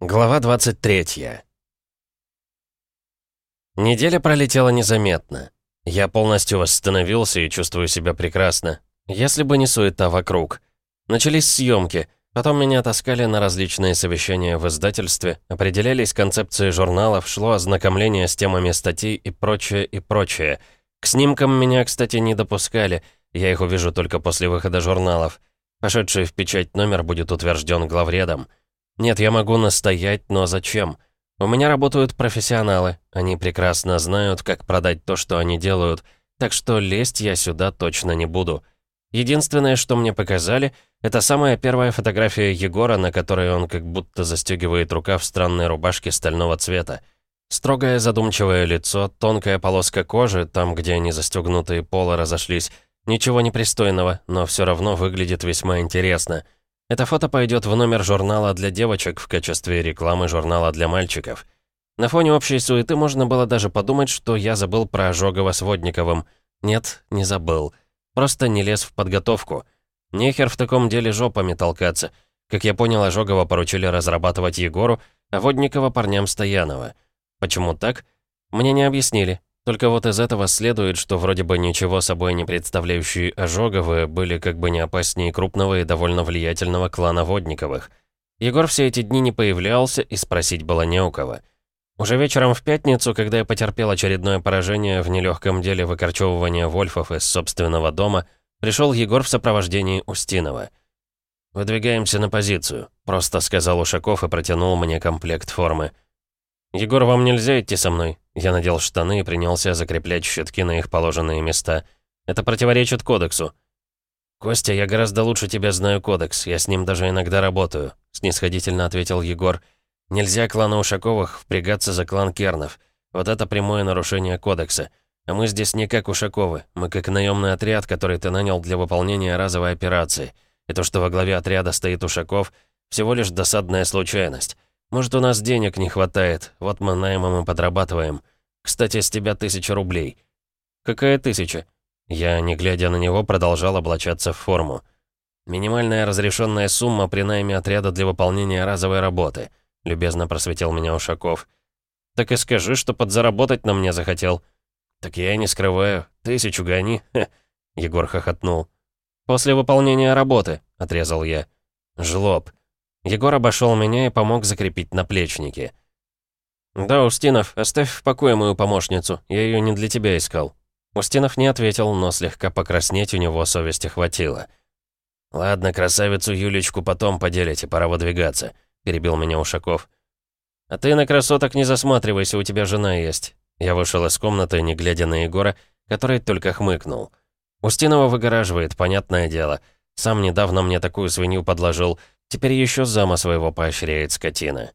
Глава 23 Неделя пролетела незаметно. Я полностью восстановился и чувствую себя прекрасно. Если бы не суета вокруг. Начались съемки, потом меня таскали на различные совещания в издательстве, определялись концепции журналов, шло ознакомление с темами статей и прочее, и прочее. К снимкам меня, кстати, не допускали, я их увижу только после выхода журналов. Пошедший в печать номер будет утвержден главредом. Нет, я могу настоять, но зачем? У меня работают профессионалы, они прекрасно знают, как продать то, что они делают, так что лезть я сюда точно не буду. Единственное, что мне показали, это самая первая фотография Егора, на которой он как будто застегивает рука в странной рубашке стального цвета. Строгое задумчивое лицо, тонкая полоска кожи, там, где они застегнутые полы разошлись. Ничего непристойного, но все равно выглядит весьма интересно — это фото пойдет в номер журнала для девочек в качестве рекламы журнала для мальчиков. На фоне общей суеты можно было даже подумать, что я забыл про Ожогова с Водниковым. Нет, не забыл. Просто не лез в подготовку. Нехер в таком деле жопами толкаться. Как я понял, Ожогова поручили разрабатывать Егору, а Водникова парням Стоянова. Почему так? Мне не объяснили. Только вот из этого следует, что вроде бы ничего собой не представляющие Ожоговы были как бы не опаснее крупного и довольно влиятельного клана Водниковых. Егор все эти дни не появлялся, и спросить было не у кого. Уже вечером в пятницу, когда я потерпел очередное поражение в нелегком деле выкорчевывания вольфов из собственного дома, пришел Егор в сопровождении Устинова. «Выдвигаемся на позицию», — просто сказал Ушаков и протянул мне комплект формы. «Егор, вам нельзя идти со мной?» Я надел штаны и принялся закреплять щитки на их положенные места. «Это противоречит кодексу». «Костя, я гораздо лучше тебя знаю кодекс, я с ним даже иногда работаю», — снисходительно ответил Егор. «Нельзя клану Ушаковых впрягаться за клан Кернов. Вот это прямое нарушение кодекса. А мы здесь не как Ушаковы, мы как наемный отряд, который ты нанял для выполнения разовой операции. И то, что во главе отряда стоит Ушаков, всего лишь досадная случайность. Может, у нас денег не хватает, вот мы наймом и подрабатываем. Кстати, с тебя тысяча рублей». «Какая тысяча?» Я, не глядя на него, продолжал облачаться в форму. «Минимальная разрешенная сумма при найме отряда для выполнения разовой работы», любезно просветил меня Ушаков. «Так и скажи, что подзаработать на мне захотел». «Так я и не скрываю. Тысячу гони». Егор хохотнул. «После выполнения работы», — отрезал я. «Жлоб. Егор обошел меня и помог закрепить наплечники. «Да, Устинов, оставь в покое мою помощницу, я ее не для тебя искал». Устинов не ответил, но слегка покраснеть у него совести хватило. «Ладно, красавицу Юлечку потом поделите, пора выдвигаться», — перебил меня Ушаков. «А ты на красоток не засматривайся, у тебя жена есть». Я вышел из комнаты, не глядя на Егора, который только хмыкнул. Устинова выгораживает, понятное дело. Сам недавно мне такую свинью подложил — Теперь еще зама своего поощряет скотина.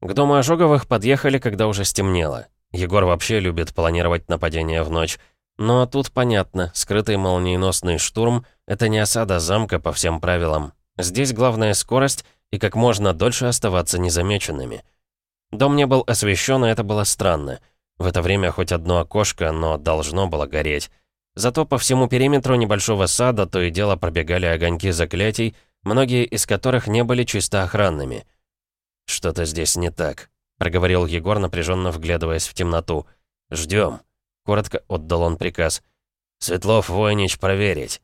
К дому Ожоговых подъехали, когда уже стемнело. Егор вообще любит планировать нападение в ночь. Но тут понятно, скрытый молниеносный штурм — это не осада замка по всем правилам. Здесь главная скорость и как можно дольше оставаться незамеченными. Дом не был освещен, и это было странно. В это время хоть одно окошко, но должно было гореть. Зато по всему периметру небольшого сада то и дело пробегали огоньки заклятий, многие из которых не были чисто охранными. «Что-то здесь не так», — проговорил Егор, напряженно вглядываясь в темноту. «Ждем», — коротко отдал он приказ. «Светлов, Войнич, проверить».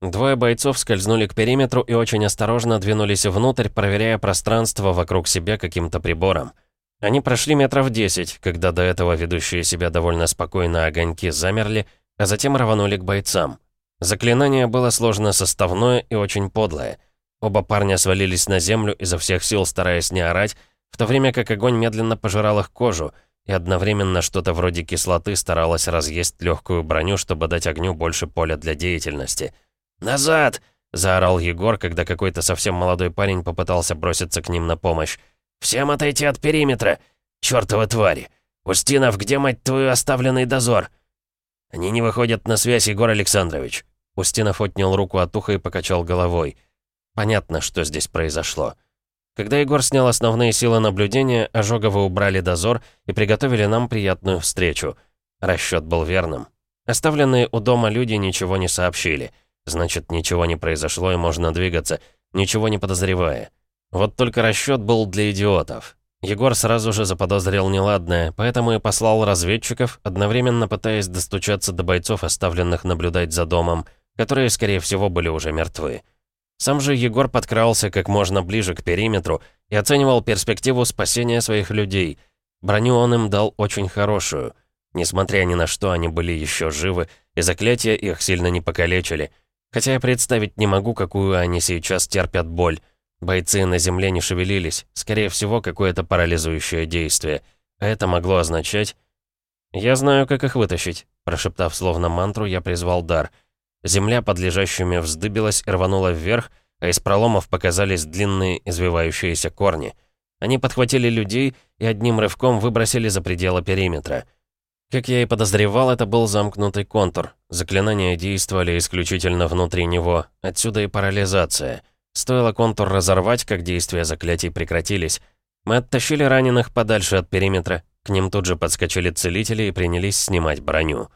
Двое бойцов скользнули к периметру и очень осторожно двинулись внутрь, проверяя пространство вокруг себя каким-то прибором. Они прошли метров десять, когда до этого ведущие себя довольно спокойно огоньки замерли, а затем рванули к бойцам. Заклинание было сложно составное и очень подлое. Оба парня свалились на землю, изо всех сил стараясь не орать, в то время как огонь медленно пожирал их кожу, и одновременно что-то вроде кислоты старалось разъесть легкую броню, чтобы дать огню больше поля для деятельности. «Назад!» — заорал Егор, когда какой-то совсем молодой парень попытался броситься к ним на помощь. «Всем отойти от периметра! Чёртовы твари! Устинов, где, мать твою, оставленный дозор?» «Они не выходят на связь, Егор Александрович!» Устинов отнял руку от уха и покачал головой. Понятно, что здесь произошло. Когда Егор снял основные силы наблюдения, Ожоговы убрали дозор и приготовили нам приятную встречу. Расчет был верным. Оставленные у дома люди ничего не сообщили. Значит, ничего не произошло и можно двигаться, ничего не подозревая. Вот только расчет был для идиотов. Егор сразу же заподозрил неладное, поэтому и послал разведчиков, одновременно пытаясь достучаться до бойцов, оставленных наблюдать за домом, которые, скорее всего, были уже мертвы. Сам же Егор подкрался как можно ближе к периметру и оценивал перспективу спасения своих людей. Броню он им дал очень хорошую. Несмотря ни на что, они были еще живы, и заклятия их сильно не покалечили. Хотя я представить не могу, какую они сейчас терпят боль. Бойцы на земле не шевелились, скорее всего, какое-то парализующее действие. А это могло означать... «Я знаю, как их вытащить», — прошептав словно мантру, я призвал дар. Земля под лежащими вздыбилась и рванула вверх, а из проломов показались длинные извивающиеся корни. Они подхватили людей и одним рывком выбросили за пределы периметра. Как я и подозревал, это был замкнутый контур. Заклинания действовали исключительно внутри него, отсюда и парализация — Стоило контур разорвать, как действия заклятий прекратились. Мы оттащили раненых подальше от периметра. К ним тут же подскочили целители и принялись снимать броню.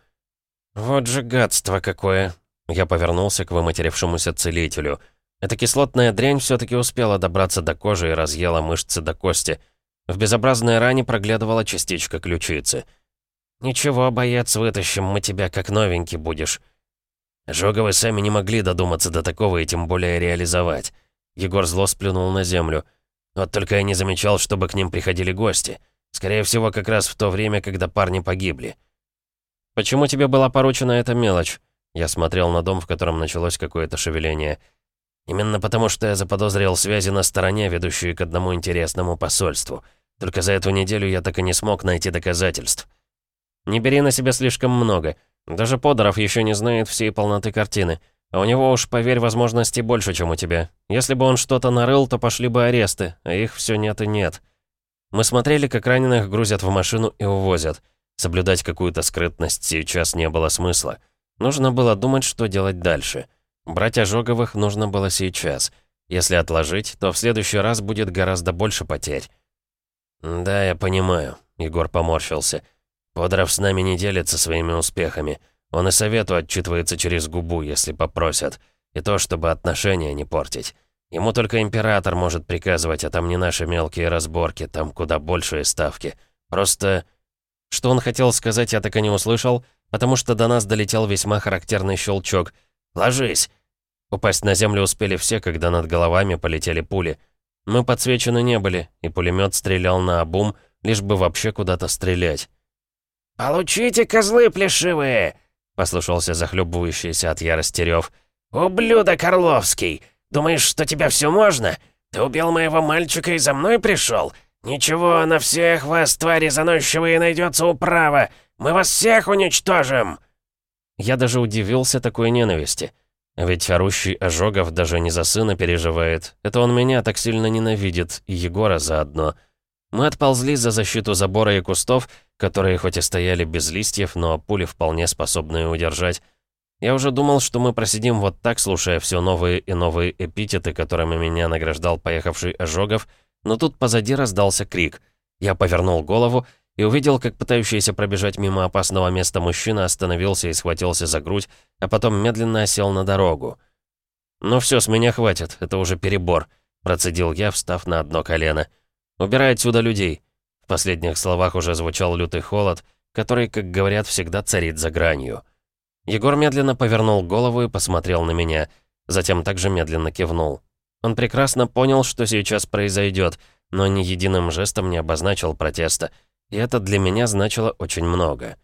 «Вот же гадство какое!» Я повернулся к выматерившемуся целителю. Эта кислотная дрянь все таки успела добраться до кожи и разъела мышцы до кости. В безобразной ране проглядывала частичка ключицы. «Ничего, боец, вытащим мы тебя, как новенький будешь». Жоговы сами не могли додуматься до такого и тем более реализовать. Егор зло сплюнул на землю. Вот только я не замечал, чтобы к ним приходили гости. Скорее всего, как раз в то время, когда парни погибли. «Почему тебе была поручена эта мелочь?» Я смотрел на дом, в котором началось какое-то шевеление. «Именно потому, что я заподозрил связи на стороне, ведущие к одному интересному посольству. Только за эту неделю я так и не смог найти доказательств». «Не бери на себя слишком много. Даже Подоров еще не знает всей полноты картины. А у него уж, поверь, возможностей больше, чем у тебя. Если бы он что-то нарыл, то пошли бы аресты, а их все нет и нет. Мы смотрели, как раненых грузят в машину и увозят. Соблюдать какую-то скрытность сейчас не было смысла. Нужно было думать, что делать дальше. Брать ожоговых нужно было сейчас. Если отложить, то в следующий раз будет гораздо больше потерь. «Да, я понимаю», — Егор поморщился. Подоров с нами не делится своими успехами. Он и совету отчитывается через губу, если попросят. И то, чтобы отношения не портить. Ему только император может приказывать, а там не наши мелкие разборки, там куда большие ставки. Просто... Что он хотел сказать, я так и не услышал, потому что до нас долетел весьма характерный щелчок. «Ложись!» Упасть на землю успели все, когда над головами полетели пули. Мы подсвечены не были, и пулемет стрелял на обум, лишь бы вообще куда-то стрелять. «Получите, козлы плешивые!» — послышался захлебывающийся от ярости рев. «Ублюдок Орловский! Думаешь, что тебя все можно? Ты убил моего мальчика и за мной пришел? Ничего, на всех вас, твари заносчивые, найдется управа! Мы вас всех уничтожим!» Я даже удивился такой ненависти. Ведь орущий Ожогов даже не за сына переживает. Это он меня так сильно ненавидит, и Егора заодно. Мы отползли за защиту забора и кустов, которые хоть и стояли без листьев, но пули вполне способные удержать. Я уже думал, что мы просидим вот так, слушая все новые и новые эпитеты, которыми меня награждал поехавший Ожогов, но тут позади раздался крик. Я повернул голову и увидел, как пытающийся пробежать мимо опасного места мужчина остановился и схватился за грудь, а потом медленно осел на дорогу. «Ну все, с меня хватит, это уже перебор», — процедил я, встав на одно колено. «Убирай отсюда людей!» В последних словах уже звучал лютый холод, который, как говорят, всегда царит за гранью. Егор медленно повернул голову и посмотрел на меня, затем также медленно кивнул. Он прекрасно понял, что сейчас произойдет, но ни единым жестом не обозначил протеста, и это для меня значило очень много.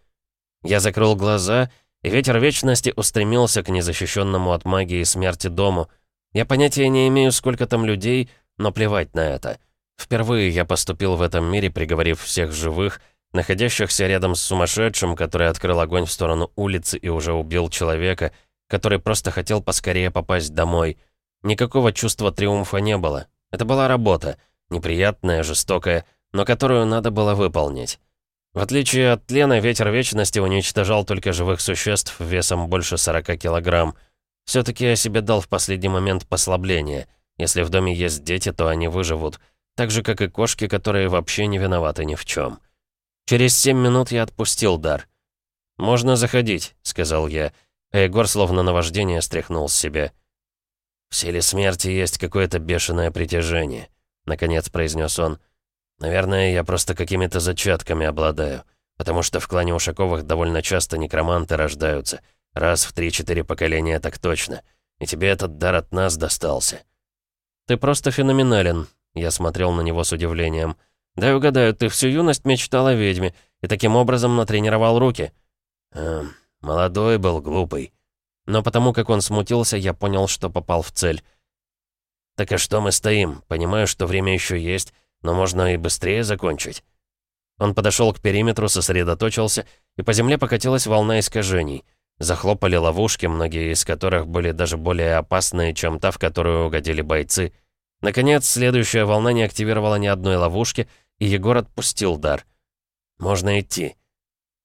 Я закрыл глаза, и ветер вечности устремился к незащищенному от магии смерти дому. Я понятия не имею, сколько там людей, но плевать на это. Впервые я поступил в этом мире, приговорив всех живых, находящихся рядом с сумасшедшим, который открыл огонь в сторону улицы и уже убил человека, который просто хотел поскорее попасть домой. Никакого чувства триумфа не было. Это была работа, неприятная, жестокая, но которую надо было выполнить. В отличие от тлена, ветер вечности уничтожал только живых существ весом больше 40 килограмм. все таки я себе дал в последний момент послабление. Если в доме есть дети, то они выживут так же, как и кошки, которые вообще не виноваты ни в чем. Через семь минут я отпустил дар. «Можно заходить», — сказал я, а Егор словно наваждение стряхнул с себя. «В силе смерти есть какое-то бешеное притяжение. наконец произнес он. «Наверное, я просто какими-то зачатками обладаю, потому что в клане Ушаковых довольно часто некроманты рождаются. Раз в три-четыре поколения так точно. И тебе этот дар от нас достался». «Ты просто феноменален», — я смотрел на него с удивлением. «Дай угадаю, ты всю юность мечтал о ведьме и таким образом натренировал руки?» «Эм, молодой был, глупый». Но потому как он смутился, я понял, что попал в цель. «Так а что мы стоим? Понимаю, что время еще есть, но можно и быстрее закончить». Он подошел к периметру, сосредоточился, и по земле покатилась волна искажений. Захлопали ловушки, многие из которых были даже более опасные, чем та, в которую угодили бойцы. Наконец, следующая волна не активировала ни одной ловушки, и Егор отпустил дар. «Можно идти».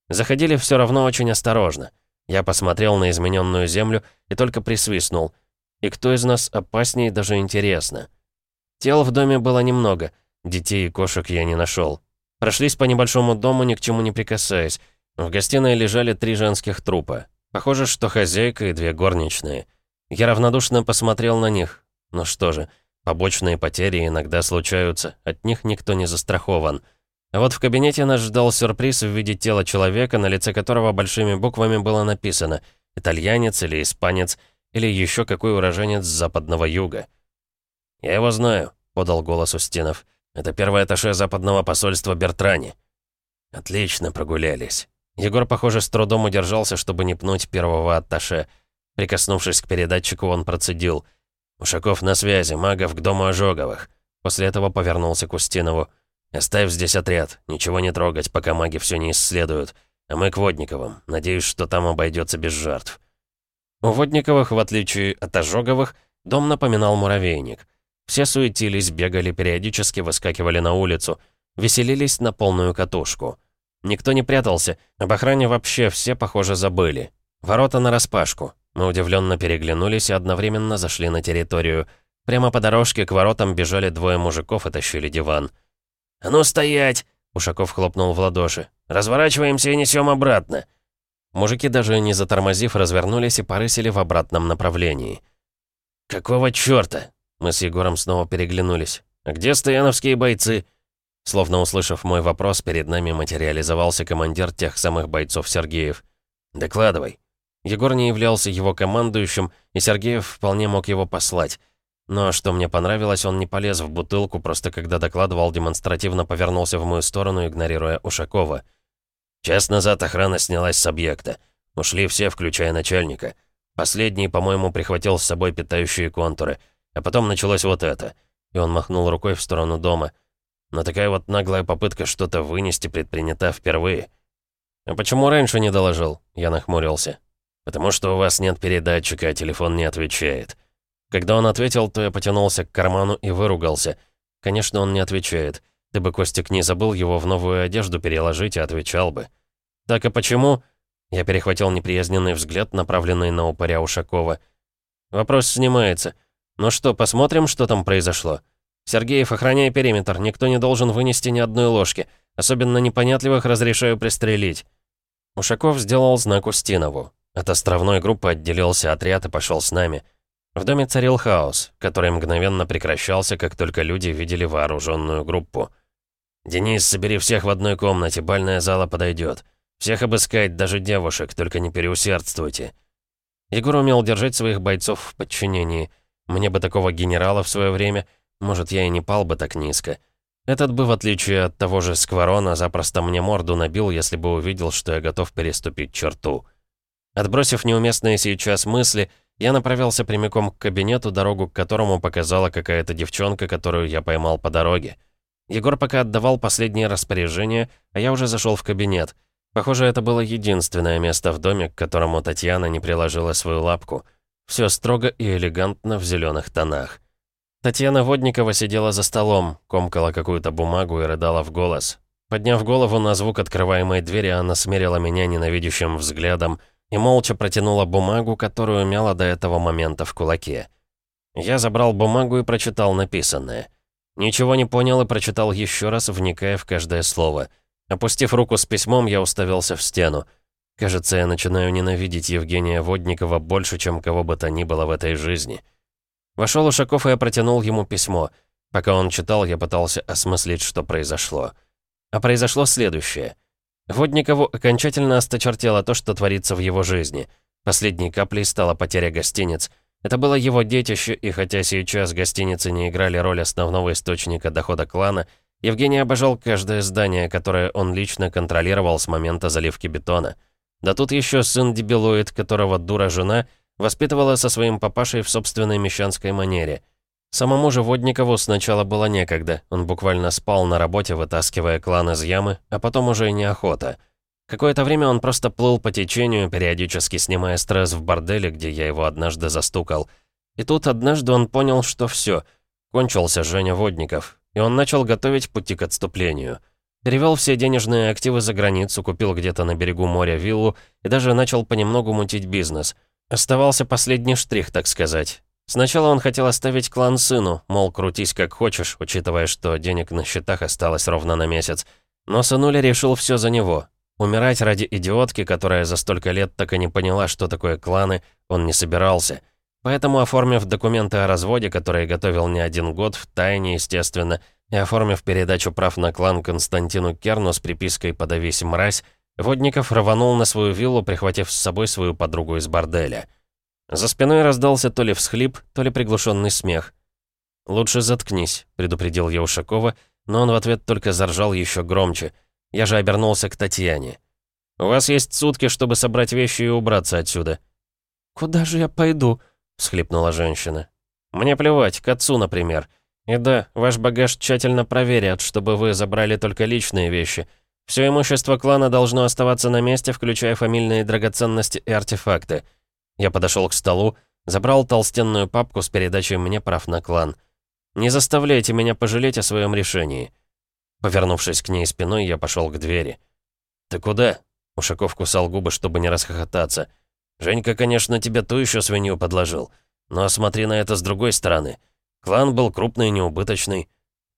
Заходили все равно очень осторожно. Я посмотрел на измененную землю и только присвистнул. И кто из нас опаснее, даже интересно. Тел в доме было немного, детей и кошек я не нашел. Прошлись по небольшому дому, ни к чему не прикасаясь. В гостиной лежали три женских трупа. Похоже, что хозяйка и две горничные. Я равнодушно посмотрел на них. Ну что же, побочные потери иногда случаются, от них никто не застрахован. А вот в кабинете нас ждал сюрприз в виде тела человека, на лице которого большими буквами было написано «итальянец» или «испанец», или еще какой уроженец западного юга. «Я его знаю», — подал голос Устинов. «Это первое атташе западного посольства Бертрани». «Отлично прогулялись». Егор, похоже, с трудом удержался, чтобы не пнуть первого атташе. Прикоснувшись к передатчику, он процедил. «Ушаков на связи, магов к дому Ожоговых». После этого повернулся к Устинову. «Оставь здесь отряд. Ничего не трогать, пока маги все не исследуют. А мы к Водниковым. Надеюсь, что там обойдется без жертв». У Водниковых, в отличие от Ожоговых, дом напоминал муравейник. Все суетились, бегали, периодически выскакивали на улицу. Веселились на полную катушку. Никто не прятался, об охране вообще все, похоже, забыли. Ворота нараспашку. Мы удивленно переглянулись и одновременно зашли на территорию. Прямо по дорожке к воротам бежали двое мужиков и тащили диван. «А ну стоять!» — Ушаков хлопнул в ладоши. «Разворачиваемся и несем обратно!» Мужики, даже не затормозив, развернулись и порысили в обратном направлении. «Какого чёрта?» Мы с Егором снова переглянулись. «А где стояновские бойцы?» Словно услышав мой вопрос, перед нами материализовался командир тех самых бойцов Сергеев. «Докладывай». Егор не являлся его командующим, и Сергеев вполне мог его послать. Но что мне понравилось, он не полез в бутылку, просто когда докладывал, демонстративно повернулся в мою сторону, игнорируя Ушакова. «Час назад охрана снялась с объекта. Ушли все, включая начальника. Последний, по-моему, прихватил с собой питающие контуры. А потом началось вот это». И он махнул рукой в сторону дома. Но такая вот наглая попытка что-то вынести предпринята впервые. «А почему раньше не доложил?» Я нахмурился. «Потому что у вас нет передатчика, а телефон не отвечает». Когда он ответил, то я потянулся к карману и выругался. Конечно, он не отвечает. Ты бы, Костик, не забыл его в новую одежду переложить и отвечал бы. Так и почему? Я перехватил неприязненный взгляд, направленный на упыря Ушакова. Вопрос снимается. Ну что, посмотрим, что там произошло? Сергеев, охраняй периметр, никто не должен вынести ни одной ложки. Особенно непонятливых разрешаю пристрелить. Ушаков сделал знак Устинову. От островной группы отделился отряд и пошел с нами. В доме царил хаос, который мгновенно прекращался, как только люди видели вооруженную группу. «Денис, собери всех в одной комнате, бальная зала подойдет. Всех обыскать, даже девушек, только не переусердствуйте». Егор умел держать своих бойцов в подчинении. Мне бы такого генерала в свое время, может, я и не пал бы так низко. Этот бы, в отличие от того же Скворона, запросто мне морду набил, если бы увидел, что я готов переступить черту. Отбросив неуместные сейчас мысли, я направился прямиком к кабинету, дорогу к которому показала какая-то девчонка, которую я поймал по дороге. Егор пока отдавал последние распоряжения, а я уже зашел в кабинет. Похоже, это было единственное место в доме, к которому Татьяна не приложила свою лапку. Все строго и элегантно в зеленых тонах. Татьяна Водникова сидела за столом, комкала какую-то бумагу и рыдала в голос. Подняв голову на звук открываемой двери, она смерила меня ненавидящим взглядом — и молча протянула бумагу, которую мяла до этого момента в кулаке. Я забрал бумагу и прочитал написанное. Ничего не понял и прочитал еще раз, вникая в каждое слово. Опустив руку с письмом, я уставился в стену. Кажется, я начинаю ненавидеть Евгения Водникова больше, чем кого бы то ни было в этой жизни. Вошел Ушаков, и я протянул ему письмо. Пока он читал, я пытался осмыслить, что произошло. А произошло следующее. Водникову окончательно осточертело то, что творится в его жизни. Последней каплей стала потеря гостиниц. Это было его детище, и хотя сейчас гостиницы не играли роль основного источника дохода клана, Евгений обожал каждое здание, которое он лично контролировал с момента заливки бетона. Да тут еще сын дебилоид, которого дура жена воспитывала со своим папашей в собственной мещанской манере. Самому же Водникову сначала было некогда, он буквально спал на работе, вытаскивая клан из ямы, а потом уже и неохота. Какое-то время он просто плыл по течению, периодически снимая стресс в борделе, где я его однажды застукал. И тут однажды он понял, что все, кончился Женя Водников, и он начал готовить пути к отступлению. Перевел все денежные активы за границу, купил где-то на берегу моря виллу и даже начал понемногу мутить бизнес. Оставался последний штрих, так сказать. Сначала он хотел оставить клан сыну, мол, крутись как хочешь, учитывая, что денег на счетах осталось ровно на месяц. Но сынуля решил все за него. Умирать ради идиотки, которая за столько лет так и не поняла, что такое кланы, он не собирался — Поэтому, оформив документы о разводе, которые готовил не один год, в тайне, естественно, и оформив передачу прав на клан Константину Керну с припиской «Подавись, мразь», Водников рванул на свою виллу, прихватив с собой свою подругу из борделя. За спиной раздался то ли всхлип, то ли приглушенный смех. «Лучше заткнись», — предупредил я Ушакова, но он в ответ только заржал еще громче. Я же обернулся к Татьяне. «У вас есть сутки, чтобы собрать вещи и убраться отсюда». «Куда же я пойду?» — всхлипнула женщина. «Мне плевать, к отцу, например. И да, ваш багаж тщательно проверят, чтобы вы забрали только личные вещи. Все имущество клана должно оставаться на месте, включая фамильные драгоценности и артефакты». Я подошел к столу, забрал толстенную папку с передачей мне прав на клан. «Не заставляйте меня пожалеть о своем решении». Повернувшись к ней спиной, я пошел к двери. «Ты куда?» Ушаков кусал губы, чтобы не расхохотаться. Женька, конечно, тебе ту еще свинью подложил. Но смотри на это с другой стороны. Клан был крупный и неубыточный.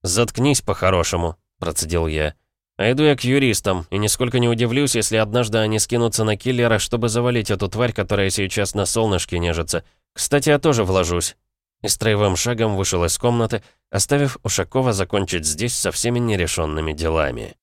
«Заткнись по-хорошему», — процедил я. «А иду я к юристам, и нисколько не удивлюсь, если однажды они скинутся на киллера, чтобы завалить эту тварь, которая сейчас на солнышке нежится. Кстати, я тоже вложусь». И строевым шагом вышел из комнаты, оставив Ушакова закончить здесь со всеми нерешенными делами.